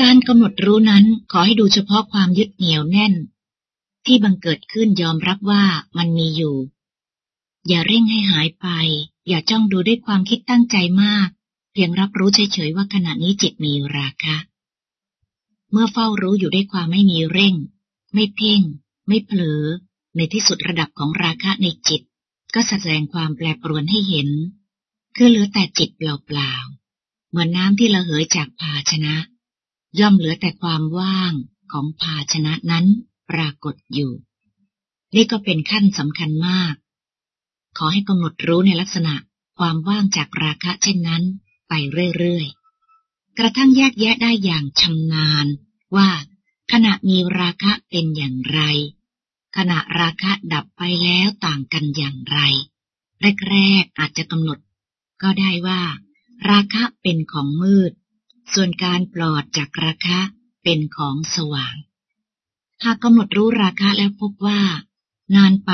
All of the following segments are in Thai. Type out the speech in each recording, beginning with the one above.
การกำหนดรู้นั้นขอให้ดูเฉพาะความยึดเหนี่ยวแน่น ที่บังเกิดขึ้นยอมรับว่ามันมีอยู่ อย่าเร่งให้หายไป อย่าจ้องดูด้วยความคิดตั้งใจมาก เพียงรับรู้เฉยๆว่าขณะนี้จิตมีราคะ เมื่อเฝ้ารู้อยู่ด้วยความไม่มีเร่ง ไม่เพ่ง ไม่เผลอ ในที่สุดระดับของราคะในจิต ก็แสดงความแปรปรวนให้เห็น คือเหลือแต่จิตเปล่าๆเหมือนน้ำที่ระเหยจากภาชนะ ย่อมเหลือแต่ความว่างของภาชนะนั้นปรากฏอยู่ นี่ก็เป็นขั้นสำคัญมาก ขอให้กำหนดรู้ในลักษณะความว่างจากราคะเช่นนั้น ไปเรื่อยๆ กระทั่งแยกแยะได้อย่างชำนาญว่าขณะมีราคะเป็นอย่างไร ขณะราคะดับไปแล้วต่างกันอย่างไร แรกๆอาจจะกำหนด ก็ได้ว่า ราคะเป็นของมืด ส่วนการปลอดจากราคะเป็นของสว่าง หากกำหนดรู้ราคะแล้วพบว่า นานไป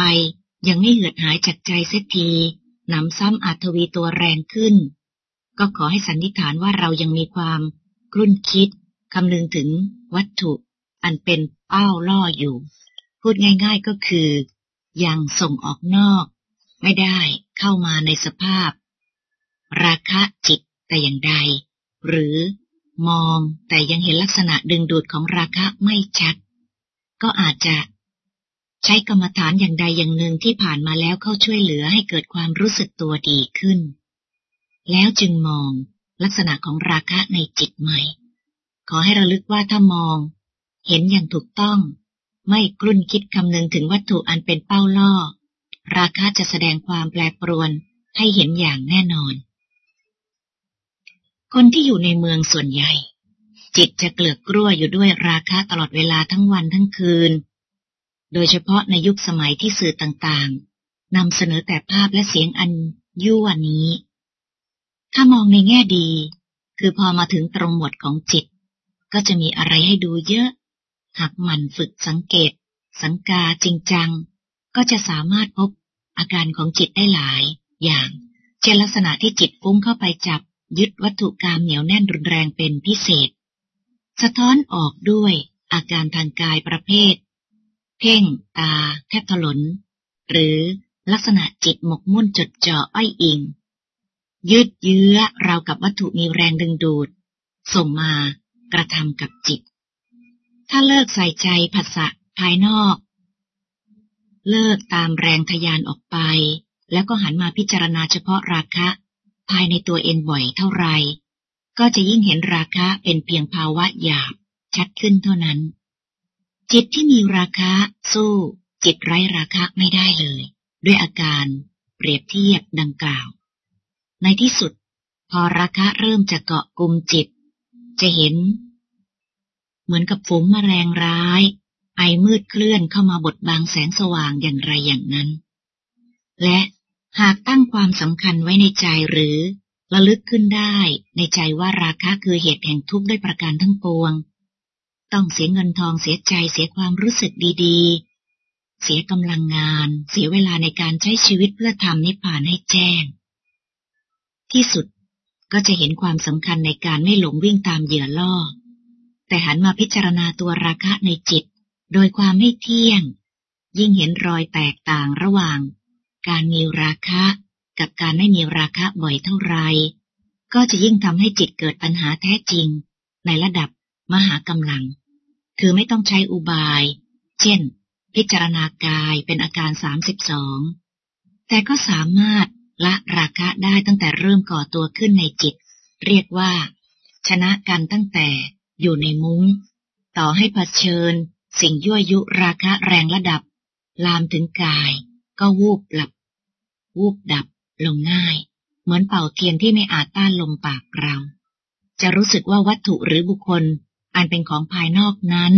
ยังไม่เหือดหายจากใจเสียทีนำซ้ำอาทวีตัวแรงขึ้น ก็ขอให้สันนิษฐานว่าเรายังมีความกลุ้นคิดคำนึงถึงวัตถุอันเป็นเป้าล่ออยู่ พูดง่ายๆก็คือ ยังส่งออกนอก ไม่ได้เข้ามาในสภาพ ราคะจิตแต่อย่างใด หรือ มองแต่ยังเห็นลักษณะดึงดูดของราคะไม่ชัด ก็อาจจะ ใช้กรรมฐานอย่างใดอย่างหนึ่งที่ผ่านมาแล้วเข้าช่วยเหลือให้เกิดความรู้สึกตัวดีขึ้น แล้วจึงมองลักษณะของราคะในจิตใหม่ ขอให้ระลึกว่าถ้ามอง เห็นอย่างถูกต้อง ไม่กลุ้นคิดคำนึงถึงวัตถุอันเป็นเป้าล่อ ราคะจะแสดงความแปรปรวนให้เห็นอย่างแน่นอน คนที่อยู่ในเมืองส่วนใหญ่ จิตจะเกลือกกลั้วอยู่ด้วยราคะตลอดเวลาทั้งวันทั้งคืน โดยเฉพาะในยุคสมัยที่สื่อต่างๆนำเสนอแต่ภาพและเสียงอันยั่วนี้ ถ้ามองในแง่ดี คือพอมาถึงตรงหมวดของจิต ก็จะมีอะไรให้ดูเยอะ หากมันฝึกสังเกต สังกาจริงจัง ก็จะสามารถพบอาการของจิตได้หลายอย่าง เช่นลักษณะที่จิตฟุ้งเข้าไปจับ ยึดวัตถุกรรมเหนียวแน่นรุนแรงเป็นพิเศษ สะท้อนออกด้วยอาการทางกายประเภท เพ่ง ตา แทบถลน หรือลักษณะจิตหมกมุ่นจดจ่ออ้อยอิง ยืดเยื้อราวกับวัตถุมีแรงดึงดูด ส่งมากระทำกับจิต ถ้าเลิกใส่ใจผัสสะภายนอก เลิกตามแรงทยานออกไป แล้วก็หันมาพิจารณาเฉพาะราคะ ภายในตัวเองบ่อยเท่าไร ก็จะยิ่งเห็นราคะเป็นเพียงภาวะหยาบ ชัดขึ้นเท่านั้น จิตที่มีราคะสู้ จิตไร้ราคะไม่ได้เลย ด้วยอาการเปรียบเทียบดังกล่าว ในที่สุด พอราคะเริ่มจะเกาะกลุ่มจิต จะเห็น เหมือนกับฝูงมแมลงร้าย ไอมืดเคลื่อนเข้ามาบดบังแสงสว่างอย่างไรอย่างนั้น และ หากตั้งความสำคัญไว้ในใจหรือระลึกขึ้นได้ในใจว่าราคะคือเหตุแห่งทุกข์ด้วยประการทั้งปวง ต้องเสียเงินทองเสียใจเสียความรู้สึกดีๆ เสียกำลังงาน เสียเวลาในการใช้ชีวิตเพื่อทำนิพพานให้แจ้ง ที่สุดก็จะเห็นความสำคัญในการไม่หลงวิ่งตามเหยื่อล่อ แต่หันมาพิจารณาตัวราคะในจิต โดยความไม่เที่ยง ยิ่งเห็นรอยแตกต่างระหว่าง การมีราคะกับการไม่มีราคะบ่อยเท่าไร ก็จะยิ่งทำให้จิตเกิดปัญหาแท้จริง ในระดับมหากำลัง คือไม่ต้องใช้อุบาย เช่น พิจารณากายเป็นอาการสามสิบสองแต่ก็สามารถละราคะได้ตั้งแต่เริ่มก่อตัวขึ้นในจิต เรียกว่า ชนะกันตั้งแต่อยู่ในมุง้ง ต่อให้เผชิญ สิ่งยั่วยุราคะแรงระดับ ลามถึงกาย ก็วูบหลับ วูบดับลงง่าย เหมือนเป่าเทียนที่ไม่อาจต้านลมปากเรา จะรู้สึกว่าวัตถุหรือบุคคล อันเป็นของภายนอกนั้น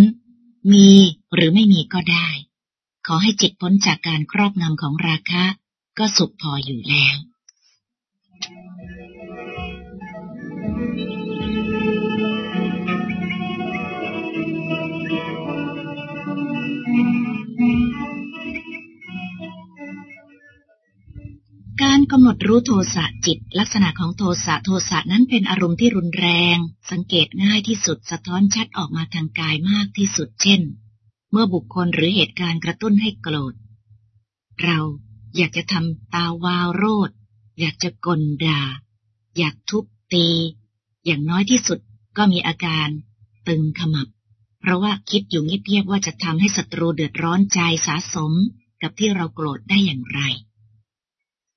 มีหรือไม่มีก็ได้ ขอให้จิตพ้นจากการครอบงำของราคะ ก็สุขพออยู่แล้ว การกำหนดรู้โทสะจิต ลักษณะของโทสะโทสะนั้นเป็นอารมณ์ที่รุนแรง สังเกตง่ายที่สุดสะท้อนชัดออกมาทางกายมากที่สุดเช่น เมื่อบุคคลหรือเหตุการณ์กระตุ้นให้โกรธ เราอยากจะทำตาวาวโรดอยากจะกลด่า อยากทุบตี อย่างน้อยที่สุดก็มีอาการตึงขมับ เพราะว่าคิดอยู่เงียบๆว่าจะทำให้ศัตรูเดือดร้อนใจสะสมกับที่เราโกรธได้อย่างไร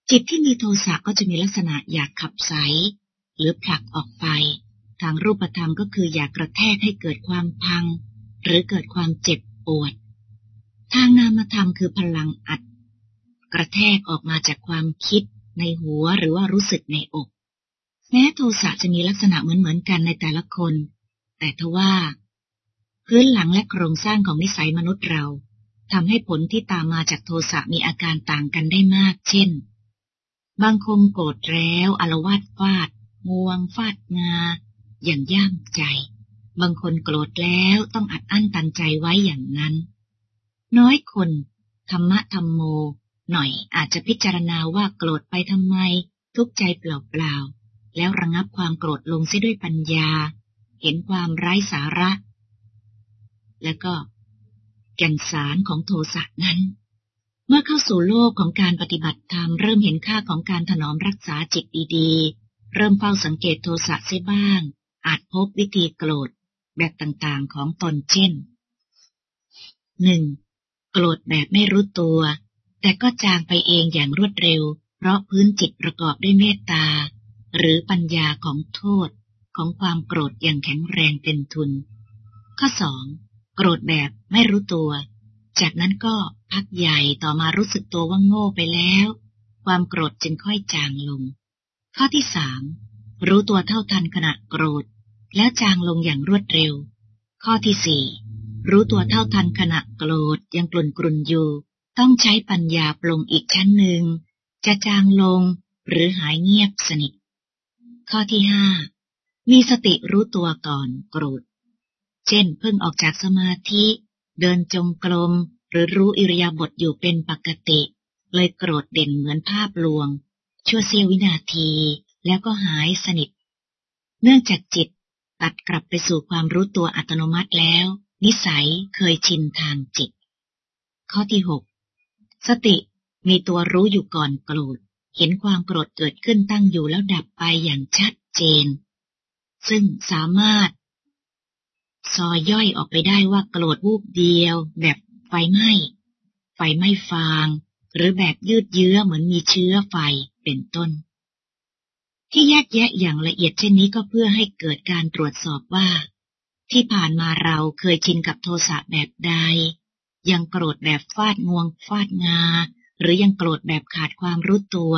จิตที่มีโทสะก็จะมีลักษณะอยากขับไสหรือผลักออกไป ทางรูปธรรมก็คืออยากกระแทกให้เกิดความพัง หรือเกิดความเจ็บปวด ทางนามธรรมคือพลังอัด กระแทกออกมาจากความคิดในหัวหรือว่ารู้สึกในอก แม้โทสะจะมีลักษณะเหมือนเหมือนกันในแต่ละคน แต่ทว่า พื้นหลังและโครงสร้างของนิสัยมนุษย์เราทำให้ผลที่ตามมาจากโทสะมีอาการต่างกันได้มาก เช่น บางคงโกรธแล้วอารวาดฟาด งวงฟาดงา อย่างย่ามใจ บางคนโกรธแล้วต้องอัดอั้นตันใจไว้อย่างนั้น น้อยคน ธรรมะธรรมโม หน่อยอาจจะพิจารณาว่าโกรธไปทำไม ทุกใจเปล่าๆ แล้วระงับความโกรธลงเสียด้วยปัญญา เห็นความไร้สาระ แล้วก็แก่นสารของโทสะนั้น เมื่อเข้าสู่โลกของการปฏิบัติธรรมเริ่มเห็นค่าของการถนอมรักษาจิตดีๆ เริ่มเฝ้าสังเกตโทสะเสียบ้าง อาจพบวิธีโกรธแบบต่างๆของตนเช่นหนึ่งโกรธแบบไม่รู้ตัว แต่ก็จางไปเองอย่างรวดเร็ว เพราะพื้นจิตประกอบด้วยเมตตา หรือปัญญาของโทษของความโกรธอย่างแข็งแรงเป็นทุน ข้อสองโกรธแบบไม่รู้ตัว จากนั้นก็พักใหญ่ต่อมารู้สึกตัวว่าโง่ไปแล้ว ความโกรธจึงค่อยจางลง ข้อที่สามรู้ตัวเท่าทันขณะโกรธ แล้วจางลงอย่างรวดเร็ว ข้อที่สี่รู้ตัวเท่าทันขณะโกรธยังกลุ่นกลุ่นอยู่ ต้องใช้ปัญญาปลงอีกชั้นหนึ่ง จะจางลงหรือหายเงียบสนิท ข้อที่ห้ามีสติรู้ตัวก่อนโกรธ เช่นเพิ่งออกจากสมาธิ เดินจงกรมหรือรู้อิริยาบถอยู่เป็นปกติ เลยโกรธเด่นเหมือนภาพลวง ชั่วเสี้ยววินาทีแล้วก็หายสนิท เนื่องจากจิตตัดกลับไปสู่ความรู้ตัวอัตโนมัติแล้ว นิสัยเคยชินทางจิต ข้อที่หกสติมีตัวรู้อยู่ก่อนโกรธ เห็นความโกรธเกิดขึ้นตั้งอยู่แล้วดับไปอย่างชัดเจน ซึ่งสามารถ ซอยย่อยออกไปได้ว่าโกรธวูบเดียว แบบไฟไหม้ ไฟไหม้ฟาง หรือแบบยืดเยื้อเหมือนมีเชื้อไฟเป็นต้น ที่แยกแยะอย่างละเอียดเช่นนี้ก็เพื่อให้เกิดการตรวจสอบว่า ที่ผ่านมาเราเคยชินกับโทสะแบบใด ยังโกรธแบบฟาดงวงฟาดงา หรือยังโกรธแบบขาดความรู้ตัว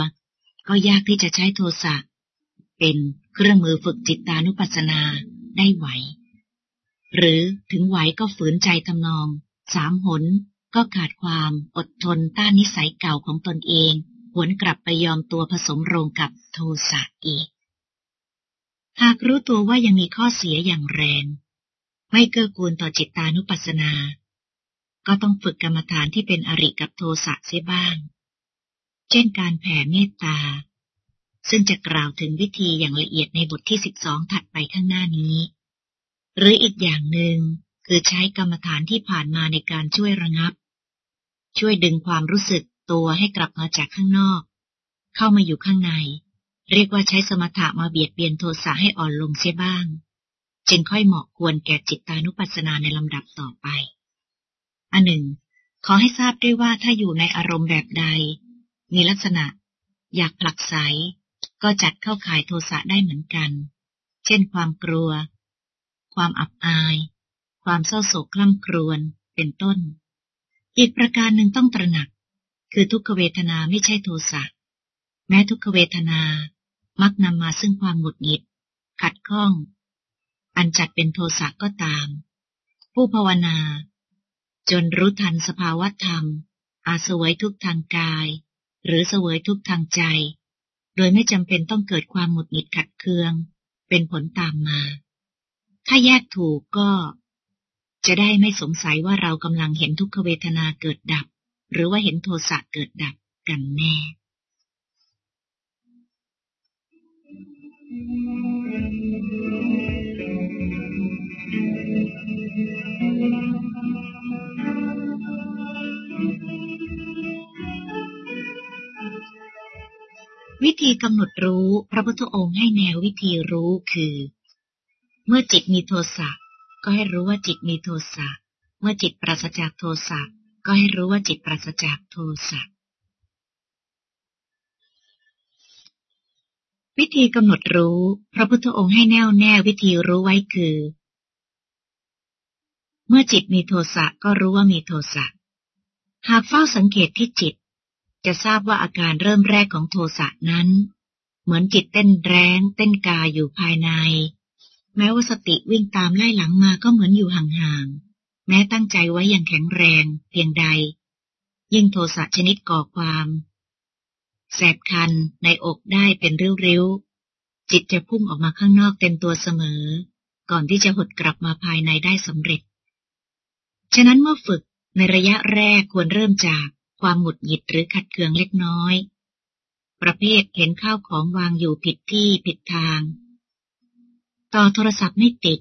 ก็ยากที่จะใช้โทสะเป็นเครื่องมือฝึกจิตตานุปัสสนาได้ไหว หรือถึงไหวก็ฝืนใจทำนอง สามหนก็ขาดความอดทนต้านนิสัยเก่าของตนเอง หวนกลับไปยอมตัวผสมโรงกับโทสะอีก หากรู้ตัวว่ายังมีข้อเสียอย่างแรง ไม่เกื้อกูลต่อจิตตานุปัสสนา ก็ต้องฝึกกรรมฐานที่เป็นอริกับโทสะเสียบ้าง เช่นการแผ่เมตตา ซึ่งจะกล่าวถึงวิธีอย่างละเอียดในบทที่สิบสองถัดไปข้างหน้านี้ หรืออีกอย่างหนึ่งคือใช้กรรมฐานที่ผ่านมาในการช่วยระงับ ช่วยดึงความรู้สึกตัวให้กลับมาจากข้างนอก เข้ามาอยู่ข้างใน เรียกว่าใช้สมถะมาเบียดเบียนโทสะให้อ่อนลงเสียบ้าง จึงค่อยเหมาะควรแก่จิตตานุปัสสนาในลำดับต่อไป อันหนึ่ง ขอให้ทราบด้วยว่าถ้าอยู่ในอารมณ์แบบใด มีลักษณะ อยากผลักไสก็จัดเข้าข่ายโทสะได้เหมือนกัน เช่นความกลัว ความอับอาย ความเศร้าโศกคล่ำครวญ เป็นต้น อีกประการหนึ่งต้องตระหนัก คือทุกขเวทนาไม่ใช่โทสะ แม้ทุกขเวทนา มักนำมาซึ่งความหงุดหงิด ขัดข้อง อันจัดเป็นโทสะก็ตาม ผู้ภาวนา จนรู้ทันสภาวะธรรม อาสวยทุกทางกาย หรือเสวยทุกทางใจ โดยไม่จำเป็นต้องเกิดความหงุดหงิดขัดเคือง เป็นผลตามมา ถ้าแยกถูกก็ จะได้ไม่สงสัยว่าเรากำลังเห็นทุกขเวทนาเกิดดับ หรือว่าเห็นโทสะเกิดดับกันแน่วิธีกำหนดรู้พระพุทธองค์ให้แนววิธีรู้คือ เมื่อจิตมีโทสะก็ให้รู้ว่าจิตมีโทสะ เมื่อจิตปราศจากโทสะก็ให้รู้ว่าจิตปราศจากโทสะ วิธีกำหนดรู้ พระพุทธองค์ให้แน่วแน่วิธีรู้ไว้คือ เมื่อจิตมีโทสะก็รู้ว่ามีโทสะ หากเฝ้าสังเกตที่จิต จะทราบว่าอาการเริ่มแรกของโทสะนั้น เหมือนจิตเต้นแรงเต้นกาอยู่ภายใน แม้ว่าสติวิ่งตามไล่หลังมาก็เหมือนอยู่ห่างๆ แม้ตั้งใจไว้อย่างแข็งแรงเพียงใด ยิ่งโทสะชนิดก่อความ แสบคันในอกได้เป็นริ้วๆ จิตจะพุ่งออกมาข้างนอกเต็มตัวเสมอ ก่อนที่จะหดกลับมาภายในได้สำเร็จ ฉะนั้นเมื่อฝึกในระยะแรกควรเริ่มจากความหงุดหงิดหรือขัดเคืองเล็กน้อย ประเภทเห็นข้าวของวางอยู่ผิดที่ผิดทาง ต่อโทรศัพท์ไม่ติด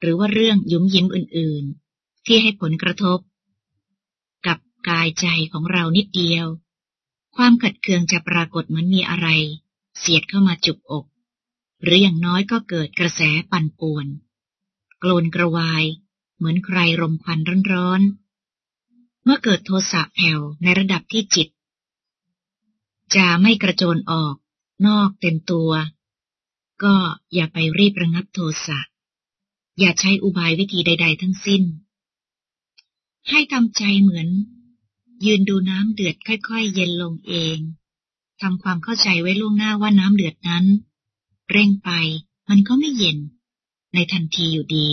หรือว่าเรื่องยุ่มยิ้มอื่นๆ ที่ให้ผลกระทบ กับกายใจของเรานิดเดียว ความขัดเคืองจะปรากฏเหมือนมีอะไร เสียดเข้ามาจุกอก หรืออย่างน้อยก็เกิดกระแสปั่นป่วนโกลนกระวาย เหมือนใครรมควันร้อนๆ เมื่อเกิดโทสะแผ่วในระดับที่จิต จะไม่กระโจนออก นอกเต็มตัว ก็อย่าไปรีบระงับโทสะ อย่าใช้อุบายวิธีใด ๆ ทั้งสิ้น ให้ทำใจเหมือน ยืนดูน้ำเดือดค่อย ๆ เย็นลงเองทำความเข้าใจไว้ล่วงหน้าว่าน้ำเดือดนั้น เร่งไปมันก็ไม่เย็น ในทันทีอยู่ดี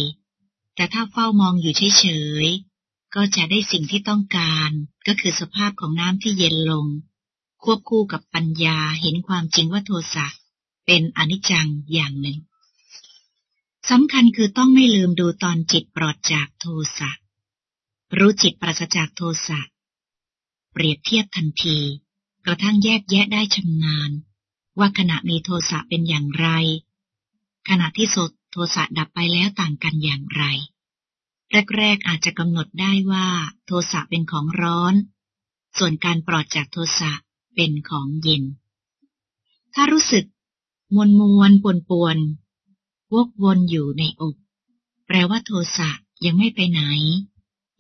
แต่ถ้าเฝ้ามองอยู่เฉยๆ ก็จะได้สิ่งที่ต้องการก็คือสภาพของน้ำที่เย็นลง ควบคู่กับปัญญาเห็นความจริงว่าโทสะ เป็นอนิจจังอย่างหนึ่งสำคัญคือต้องไม่ลืมดูตอนจิตปลอดจากโทสะ รู้จิตปราศจากโทสะ เปรียบเทียบทันที กระทั่งแยกแยะได้ชำนาญ ว่าขณะมีโทสะเป็นอย่างไร ขณะที่สดโทสะดับไปแล้วต่างกันอย่างไร แรกๆอาจจะกำหนดได้ว่าโทสะเป็นของร้อน ส่วนการปลอดจากโทสะเป็นของเย็น ถ้ารู้สึก มวนมวนปวนปวนวกวนอยู่ในอก แปลว่าโทสะยังไม่ไปไหน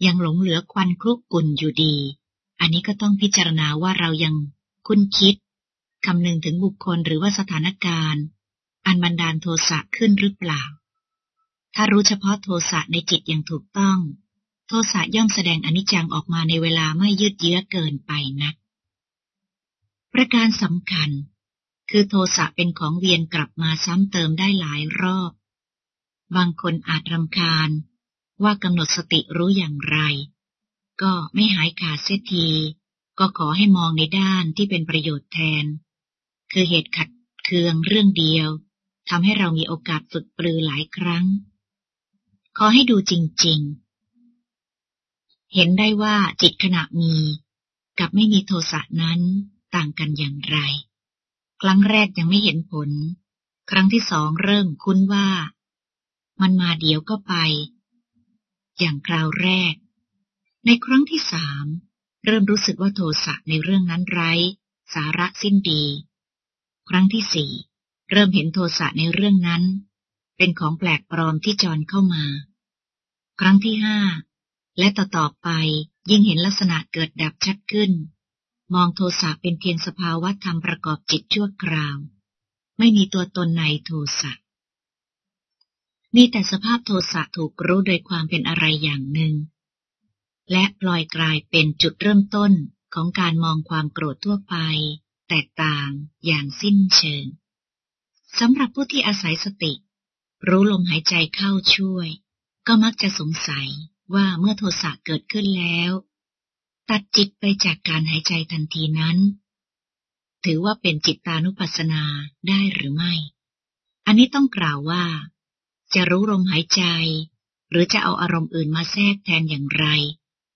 ยังหลงเหลือควันคลุกกุ่นอยู่ดี อันนี้ก็ต้องพิจารณาว่าเรายังคุ้นคิดคำนึงถึงบุคคลหรือว่าสถานการณ์ อันบันดาลโทสะขึ้นหรือเปล่า ถ้ารู้เฉพาะโทสะในจิตอย่างถูกต้อง โทสะย่อมแสดงอนิจจังออกมาในเวลาไม่ยืดเยื้อเกินไปนัก ประการสำคัญ คือโทสะเป็นของเวียนกลับมาซ้ำเติมได้หลายรอบ บางคนอาจรำคาญว่ากำหนดสติรู้อย่างไร ก็ไม่หายขาดเสียที ก็ขอให้มองในด้านที่เป็นประโยชน์แทน คือเหตุขัดเคืองเรื่องเดียวทำให้เรามีโอกาสฝึกปรือหลายครั้ง ขอให้ดูจริง ๆ เห็นได้ว่าจิตขณะมี กับไม่มีโทสะนั้นต่างกันอย่างไร ครั้งแรกยังไม่เห็นผล ครั้งที่สองเริ่มคุ้นว่า มันมาเดี๋ยวก็ไป อย่างคราวแรก ในครั้งที่สามเริ่มรู้สึกว่าโทสะในเรื่องนั้นไร้ สาระสิ้นดี ครั้งที่สี่เริ่มเห็นโทสะในเรื่องนั้น เป็นของแปลกปลอมที่จรเข้ามา ครั้งที่ห้าและต่อต่อไปยิ่งเห็นลักษณะเกิดดับชัดขึ้น มองโทสะเป็นเพียงสภาวะธรรมประกอบจิตชั่วคราว ไม่มีตัวตนในโทสะ มีแต่สภาพโทสะถูกรู้โดยความเป็นอะไรอย่างหนึ่ง และปล่อยกลายเป็นจุดเริ่มต้นของการมองความโกรธทั่วไป แตกต่างอย่างสิ้นเชิงสำหรับผู้ที่อาศัยสติ รู้ลมหายใจเข้าช่วย ก็มักจะสงสัยว่าเมื่อโทสะเกิดขึ้นแล้ว ตัดจิตไปจากการหายใจทันทีนั้น ถือว่าเป็นจิตตานุปัสสนาได้หรือไม่ อันนี้ต้องกล่าวว่า จะรู้ลมหายใจ หรือจะเอาอารมณ์อื่นมาแทรกแทนอย่างไร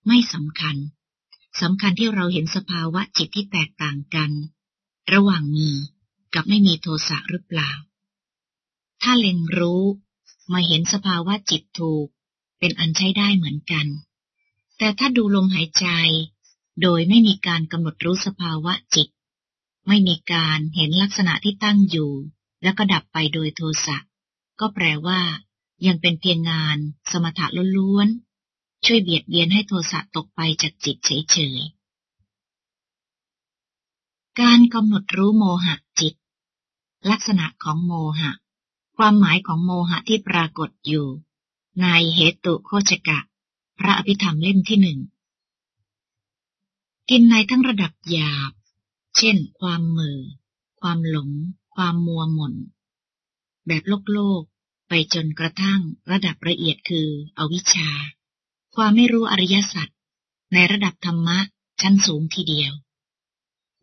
ไม่สำคัญสำคัญที่เราเห็นสภาวะจิตที่แตกต่างกัน ระหว่างมีกับไม่มีโทสะหรือเปล่า ถ้าเล็งรู้มาเห็นสภาวะจิตถูก เป็นอันใช้ได้เหมือนกัน แต่ถ้าดูลมหายใจ โดยไม่มีการกำหนดรู้สภาวะจิต ไม่มีการเห็นลักษณะที่ตั้งอยู่ แล้วก็ดับไปโดยโทสะก็แปลว่า ยังเป็นเพียงงาน สมถะล้วนๆช่วยเบียดเบียนให้โทสะตกไปจากจิตเฉยๆการกำหนดรู้โมหะจิต ลักษณะของโมหะ ความหมายของโมหะที่ปรากฏอยู่ ในเหตุโคจกะ พระอภิธรรมเล่มที่หนึ่ง กินในทั้งระดับหยาบ เช่น ความมือ ความหลง ความมัวหม่น แบบโลกโลก ไปจนกระทั่งระดับละเอียดคืออวิชชา ความไม่รู้อริยสัจในระดับธรรมะชั้นสูงทีเดียว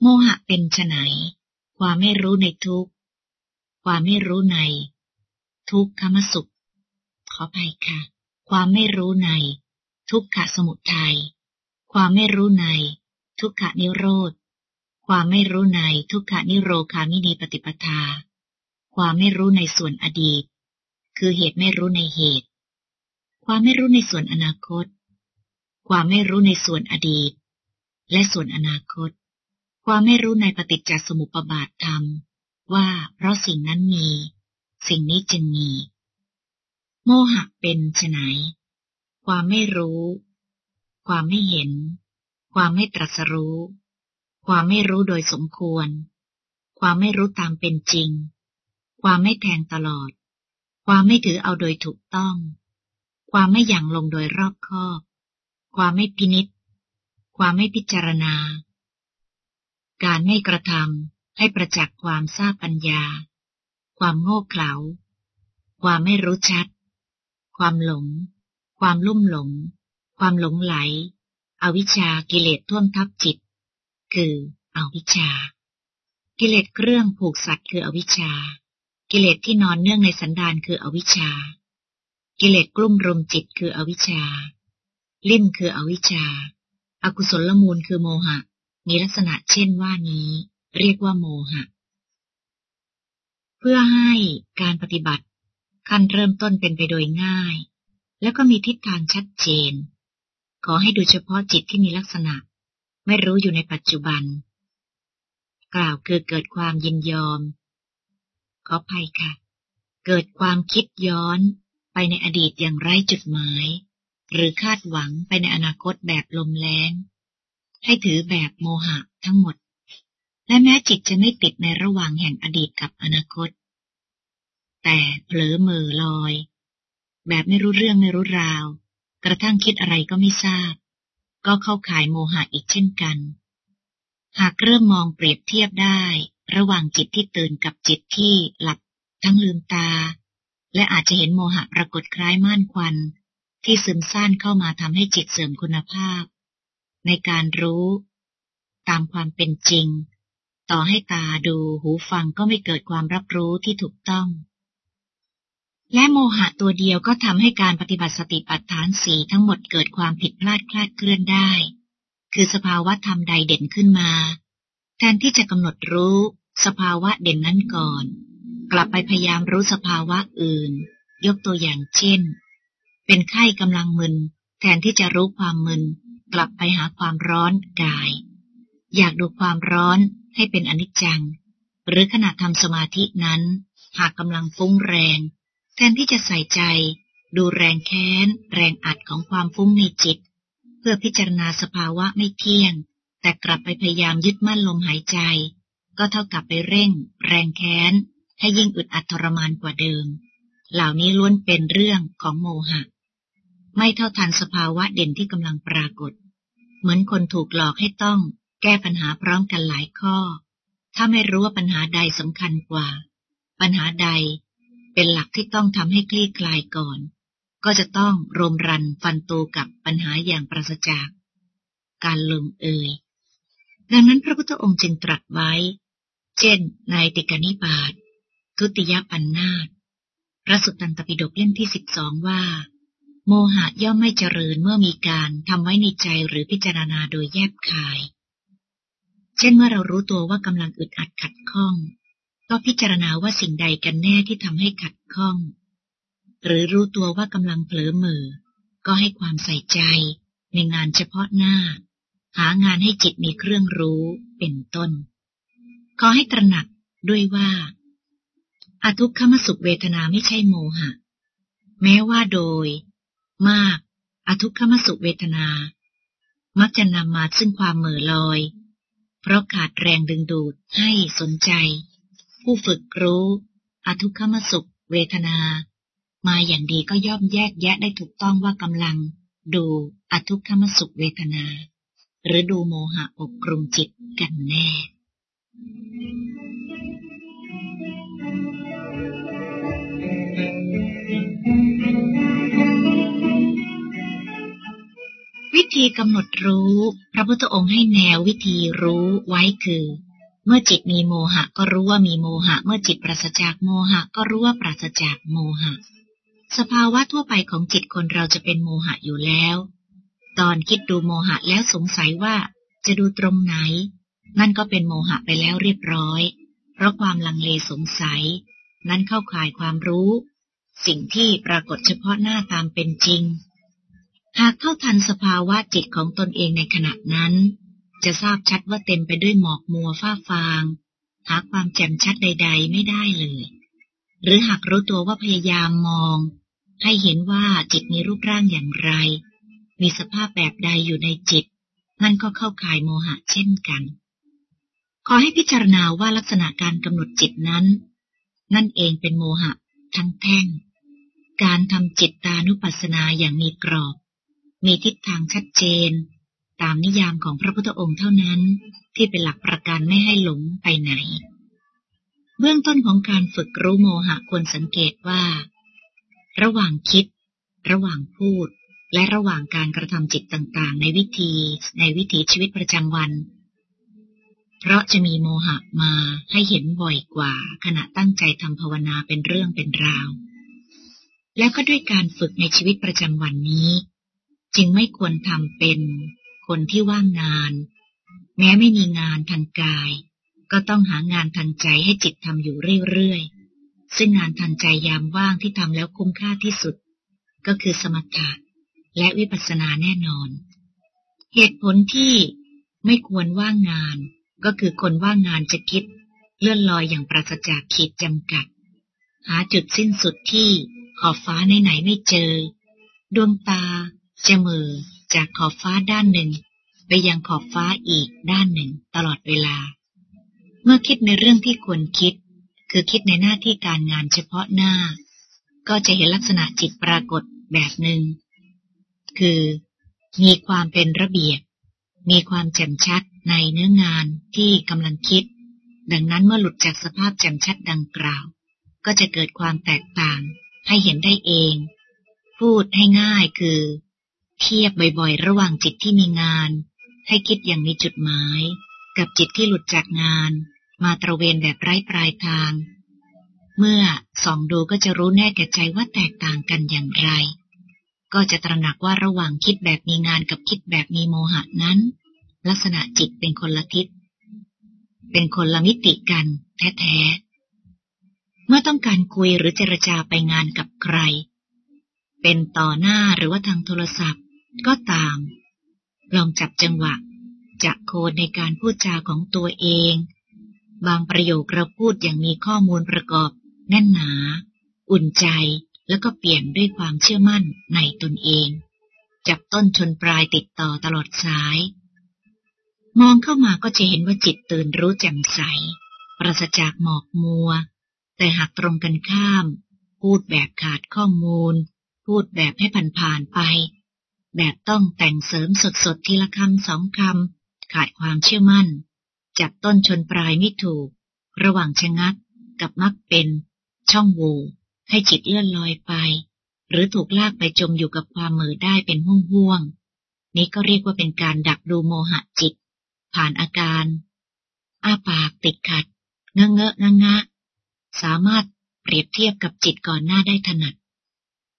โมหะเป็นไฉนความไม่รู้ในทุกความไม่รู้ใน ทุกขมสุข ขอไปค่ะ ความไม่รู้ใน ทุกขะสมุทัย ความไม่รู้ใน ทุกขานิโรธ ความไม่รู้ในทุกขานิโรคามินีปฏิปทา ความไม่รู้ในส่วนอดีต คือเหตุไม่รู้ในเหตุ ความไม่รู้ในส่วนอนาคต ความไม่รู้ในส่วนอดีต และส่วนอนาคต ความไม่รู้ในปฏิจจสมุปบาทธรรม ว่าเพราะสิ่งนั้นมี สิ่งนี้จึงมี โมหะเป็นไฉน ความไม่รู้ ความไม่เห็น ความไม่ตรัสรู้ ความไม่รู้โดยสมควร ความไม่รู้ตามเป็นจริง ความไม่แทงตลอด ความไม่ถือเอาโดยถูกต้อง ความไม่ยั่งลงโดยรอบคอบ ความไม่พินิษความไม่พิจารณา การไม่กระทำให้ประจักษ์ความทราบปัญญา ความโง่เขลา ความไม่รู้ชัด ความหลง ความลุ่มหลง ความหลงไหล อวิชากิเลสท่วมทับจิต คืออวิชา กิเลสเครื่องผูกสัตว์คืออวิชา กิเลสที่นอนเนื่องในสันดานคืออวิชชากิเลสกลุ่มรุมจิตคืออวิชชาลิ่มคืออวิชชาอากุศลมูลคือโมหะ มีลักษณะเช่นว่านี้ เรียกว่าโมหะ เพื่อให้การปฏิบัติขั้นเริ่มต้นเป็นไปโดยง่าย แล้วก็มีทิศทางชัดเจน ขอให้ดูเฉพาะจิตที่มีลักษณะ ไม่รู้อยู่ในปัจจุบัน กล่าวคือเกิดความยินยอม ขอภัยค่ะ เกิดความคิดย้อนไปในอดีตอย่างไร้จุดหมาย หรือคาดหวังไปในอนาคตแบบลมแรงให้ถือแบบโมหะทั้งหมด และแม้จิตจะไม่ติดในระหว่างแห่งอดีตกับอนาคต แต่เผลอเมือลอย แบบไม่รู้เรื่องไม่รู้ราว กระทั่งคิดอะไรก็ไม่ทราบ ก็เข้าข่ายโมหะอีกเช่นกัน หากเริ่มมองเปรียบเทียบได้ ระหว่างจิตที่ตื่นกับจิตที่หลับทั้งลืมตา และอาจจะเห็นโมหะปรากฏคล้ายม่านควัน ที่ซึมซ่านเข้ามาทำให้จิตเสริมคุณภาพ ในการรู้ ตามความเป็นจริง ต่อให้ตาดูหูฟังก็ไม่เกิดความรับรู้ที่ถูกต้อง และโมหะตัวเดียวก็ทำให้การปฏิบัติสติปัฏฐานสีทั้งหมดเกิดความผิดพลาดคลาดเคลื่อนได้ คือสภาวะธรรมใดเด่นขึ้นมาแทนที่จะกำหนดรู้สภาวะเด่นนั้นก่อน กลับไปพยายามรู้สภาวะอื่น ยกตัวอย่างเช่น เป็นไข้กำลังมึน แทนที่จะรู้ความมึน กลับไปหาความร้อนกาย อยากดูความร้อนให้เป็นอนิจจัง หรือขณะทำสมาธินั้น หากกำลังฟุ้งแรง แทนที่จะใส่ใจ ดูแรงแค้น แรงอัดของความฟุ้งในจิต เพื่อพิจารณาสภาวะไม่เที่ยง แต่กลับไปพยายามยึดมั่นลมหายใจ ก็เท่ากับไปเร่ง แรงแค้น ให้ยิ่งอึดอัดทรมานกว่าเดิม เหล่านี้ล้วนเป็นเรื่องของโมหะ ไม่เท่าทันสภาวะเด่นที่กำลังปรากฏ เหมือนคนถูกหลอกให้ต้อง แก้ปัญหาพร้อมกันหลายข้อ ถ้าไม่รู้ว่าปัญหาใดสำคัญกว่า ปัญหาใด เป็นหลักที่ต้องทำให้คลี่คลายก่อน ก็จะต้องรมรันฟันตูกับปัญหาอย่างปราศจาก การลงเอย ดังนั้นพระพุทธองค์จึงตรัสไว้ เช่น ในติกนิบาตทุติยปัญนาตพระสุตตันตปิฎกเล่มที่สิบสองว่า โมหะย่อมไม่เจริญเมื่อมีการทำไว้ในใจหรือพิจารณาโดยแยบคาย เช่นเมื่อเรารู้ตัวว่ากำลังอึดอัดขัดข้อง ก็พิจารณาว่าสิ่งใดกันแน่ที่ทำให้ขัดข้อง หรือรู้ตัวว่ากำลังเผลอมือ ก็ให้ความใส่ใจในงานเฉพาะหน้า หางานให้จิตมีเครื่องรู้เป็นต้น ขอให้ตระหนักด้วยว่าอาทุกขมสุขเวทนาไม่ใช่โมหะ แม้ว่าโดย มากอาทุกขมสุขเวทนา มักจะนำมาซึ่งความเหม่อลอย เพราะขาดแรงดึงดูดให้สนใจ ผู้ฝึกรู้อทุกขมสุข เวทนา มาอย่างดีก็ย่อมแยกแยะได้ถูกต้องว่ากำลัง ดูอทุกขมสุขเวทนา หรือดูโมหะอบกรุงจิตกันแน่วิธีกำหนดรู้ พระพุทธองค์ให้แนววิธีรู้ไว้คือ เมื่อจิตมีโมหะ ก็รู้ว่ามีโมหะ เมื่อจิตปราศจากโมหะ ก็รู้ว่าปราศจากโมหะ สภาวะทั่วไปของจิตคนเราจะเป็นโมหะอยู่แล้ว ตอนคิดดูโมหะแล้วสงสัยว่าจะดูตรงไหน นั่นก็เป็นโมหะไปแล้วเรียบร้อย เพราะความลังเลสงสัย นั้นเข้าข่ายความรู้ สิ่งที่ปรากฏเฉพาะหน้าตามเป็นจริง หากเข้าทันสภาวะจิตของตนเองในขณะนั้น จะทราบชัดว่าเต็มไปด้วยหมอกมัวฟ้าฟาง หาความแจ่มชัดใด ๆ ไม่ได้เลย หรือหากรู้ตัวว่าพยายามมอง ให้เห็นว่าจิตมีรูปร่างอย่างไร มีสภาพแบบใดอยู่ในจิต นั่นก็เข้าข่ายโมหะเช่นกัน ขอให้พิจารณาว่าลักษณะการกำหนดจิตนั้น นั่นเองเป็นโมหะทั้งแท่ง การทำจิตตานุปัสสนาอย่างมีกรอบ มีทิศทางชัดเจน ตามนิยามของพระพุทธองค์เท่านั้น ที่เป็นหลักประกันไม่ให้หลงไปไหน เบื้องต้นของการฝึกรู้โมหะควรสังเกตว่า ระหว่างคิด ระหว่างพูด และระหว่างการกระทำจิตต่างๆ ในวิธีในวิถีชีวิตประจำวัน เพราะจะมีโมหะมาให้เห็นบ่อยกว่า ขณะตั้งใจทำภาวนาเป็นเรื่องเป็นราว แล้วก็ด้วยการฝึกในชีวิตประจำวันนี้ จึงไม่ควรทำเป็น คนที่ว่างงาน แม้ไม่มีงานทางกาย ก็ต้องหางานทางใจให้จิตทำอยู่เรื่อยๆ ซึ่งงานทางใจยามว่างที่ทำแล้วคุ้มค่าที่สุด ก็คือสมถะและวิปัสสนาแน่นอน เหตุผลที่ไม่ควรว่างงาน ก็คือคนว่างงานจะคิดเลื่อนลอยอย่างปราศจากขีดจำกัด หาจุดสิ้นสุดที่ขอบฟ้าไหนๆไม่เจอ ดวงตาจะมือ จากขอบฟ้าด้านหนึ่ง ไปยังขอบฟ้าอีกด้านหนึ่งตลอดเวลา เมื่อคิดในเรื่องที่ควรคิด คือคิดในหน้าที่การงานเฉพาะหน้า ก็จะเห็นลักษณะจิตปรากฏแบบหนึ่ง คือมีความเป็นระเบียบ มีความแจ่มชัดในเนื้องานที่กำลังคิด ดังนั้นเมื่อหลุดจากสภาพแจ่มชัดดังกล่าว ก็จะเกิดความแตกต่างให้เห็นได้เอง พูดให้ง่ายคือ เทียบบ่อยๆ ระหว่างจิตที่มีงาน ให้คิดอย่างมีจุดหมาย กับจิตที่หลุดจากงาน มาตระเวนแบบไร้ปลายทาง เมื่อส่องดูก็จะรู้แน่แก่ใจว่าแตกต่างกันอย่างไร ก็จะตระหนักว่าระหว่างคิดแบบมีงานกับคิดแบบมีโมหะนั้น ลักษณะจิตเป็นคนละทิศ เป็นคนละมิติกัน แท้ๆ เมื่อต้องการคุยหรือเจรจาไปงานกับใคร เป็นต่อหน้าหรือว่าทางโทรศัพท์ ก็ตาม ลองจับจังหวะจะโคดในการพูดจาของตัวเอง บางประโยคเราพูดอย่างมีข้อมูลประกอบแน่นหนา อุ่นใจแล้วก็เปลี่ยนด้วยความเชื่อมั่นในตนเอง จับต้นชนปลายติดต่อตลอดสาย มองเข้ามาก็จะเห็นว่าจิตตื่นรู้แจ่มใส ปราศจากหมอกมัว แต่หากตรงกันข้าม พูดแบบขาดข้อมูล พูดแบบให้ผ่านๆไป แบบต้องแต่งเสริมสดๆทีละคำสองคำขาดความเชื่อมั่น จับต้นชนปลายไม่ถูก ระหว่างชะงักกับมักเป็น ช่องโหว่ให้จิตเลื่อนลอยไป หรือถูกลากไปจมอยู่กับความเหม่อได้เป็นห่วงๆนี้ก็เรียกว่าเป็นการดักดูโมหะจิต ผ่านอาการ อ้าปากติดขัด เงอะเงอะงะงะสามารถเปรียบเทียบกับจิตก่อนหน้าได้ถนัด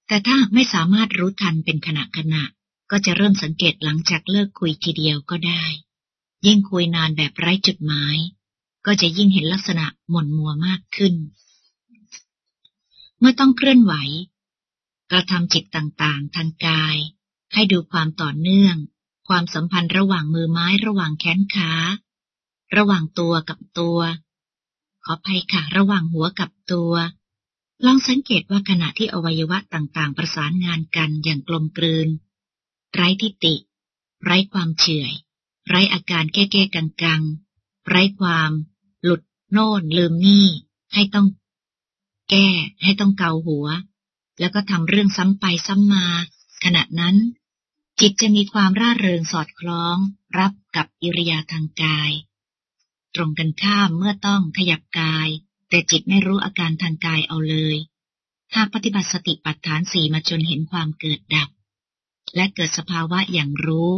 แต่ถ้าไม่สามารถรู้ทันเป็นขณะขณะ ก็จะเริ่มสังเกตหลังจากเลิกคุยทีเดียวก็ได้ ยิ่งคุยนานแบบไร้จุดหมาย ก็จะยิ่งเห็นลักษณะหม่นมัวมากขึ้น เมื่อต้องเคลื่อนไหว กระทำจิตต่างๆ ทางกาย ให้ดูความต่อเนื่อง ความสัมพันธ์ระหว่างมือไม้ระหว่างแขนขา ระหว่างตัวกับตัว ขอภัยค่ะระหว่างหัวกับตัวลองสังเกตว่าขณะที่อวัยวะต่างๆ ประสานงานกันอย่างกลมกลืน ไร้ทิฏฐิ ไร้ความเฉื่อยไร้อาการแก้แก้กังกัง ไร้ความหลุดโน่นลืมนี่ ให้ต้อง แก้ให้ต้องเกาหัว แล้วก็ทำเรื่องซ้ำไปซ้ำมา ขณะนั้น จิตจะมีความร่าเริงสอดคล้อง รับกับอิริยาทางกาย ตรงกันข้ามเมื่อต้องขยับกาย แต่จิตไม่รู้อาการทางกายเอาเลยหากปฏิบัติสติปัฏฐานสี่มาจนเห็นความเกิดดับ และเกิดสภาวะอย่างรู้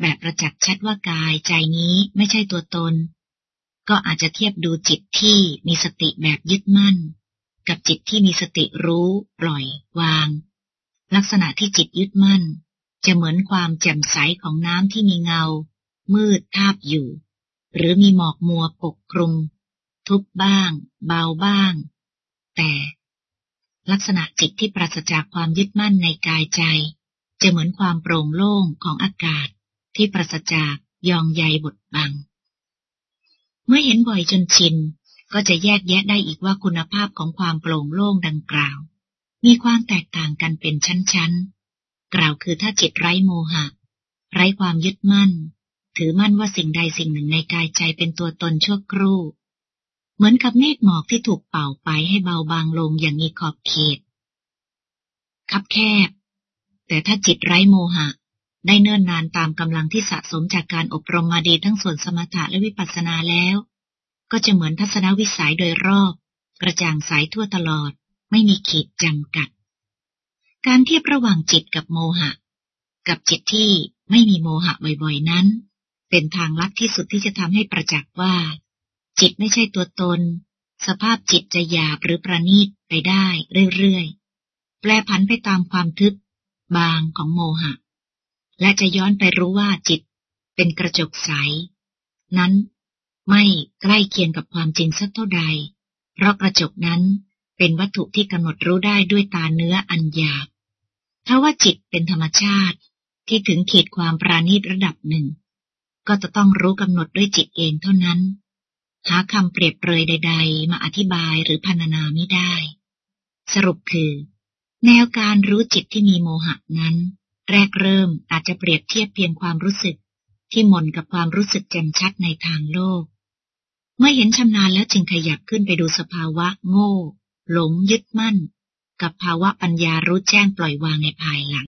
แบบประจักษ์ชัดว่ากายใจนี้ไม่ใช่ตัวตน ก็อาจจะเทียบดูจิตที่มีสติแบบยึดมั่น กับจิตที่มีสติรู้ ปล่อย วาง ลักษณะที่จิตยึดมั่น จะเหมือนความแจ่มใสของน้ำที่มีเงา มืดทาบอยู่ หรือมีหมอกมัวปกคลุม ทุบบ้าง เบาบ้าง แต่ ลักษณะจิตที่ปราศจากความยึดมั่นในกายใจ จะเหมือนความโปร่งโล่งของอากาศที่ปราศจากยองใยบดบัง เมื่อเห็นบ่อยจนชิน ก็จะแยกแยะได้อีกว่าคุณภาพของความโปร่งโล่งดังกล่าว มีความแตกต่างกันเป็นชั้นๆ กล่าวคือถ้าจิตไร้โมหะ ไร้ความยึดมั่น ถือมั่นว่าสิ่งใดสิ่งหนึ่งในกายใจเป็นตัวตนชั่วครู่ เหมือนกับเมฆหมอกที่ถูกเป่าไปให้เบาบางลงอย่างมีขอบเขตคับแคบ แต่ถ้าจิตไร้โมหะ ได้เนิ่นนานตามกำลังที่สะสมจากการอบรมมาดีทั้งส่วนสมถะและวิปัสสนาแล้ว ก็จะเหมือนทัศนวิสัยโดยรอบ กระจ่างใสทั่วตลอด ไม่มีขีดจำกัด การเทียบระหว่างจิตกับโมหะ กับจิตที่ไม่มีโมหะบ่อยๆนั้น เป็นทางลัดที่สุดที่จะทำให้ประจักษ์ว่า จิตไม่ใช่ตัวตน สภาพจิตจะหยาบหรือประณีตไปได้เรื่อยๆแปลผันไปตามความทึบ บางของโมหะ และจะย้อนไปรู้ว่าจิตเป็นกระจกใส นั้นไม่ใกล้เคียงกับความจริงสักเท่าใด เพราะกระจกนั้นเป็นวัตถุที่กำหนดรู้ได้ด้วยตาเนื้ออันหยาบถ้าว่าจิตเป็นธรรมชาติที่ถึงขีดความปราณีตระดับหนึ่ง ก็จะต้องรู้กำหนดด้วยจิตเองเท่านั้น หาคำเปรียบเปรยใด ๆ มาอธิบายหรือพรรณนาไม่ได้ สรุปคือ แนวการรู้จิตที่มีโมหะนั้น แรกเริ่มอาจจะเปรียบเทียบเพียงความรู้สึก ที่มนกับความรู้สึกแจ่มชัดในทางโลก เมื่อเห็นชำนาญแล้วจึงขยับขึ้นไปดูสภาวะโง่ หลงยึดมั่น กับภาวะปัญญารู้แจ้งปล่อยวางในภายหลัง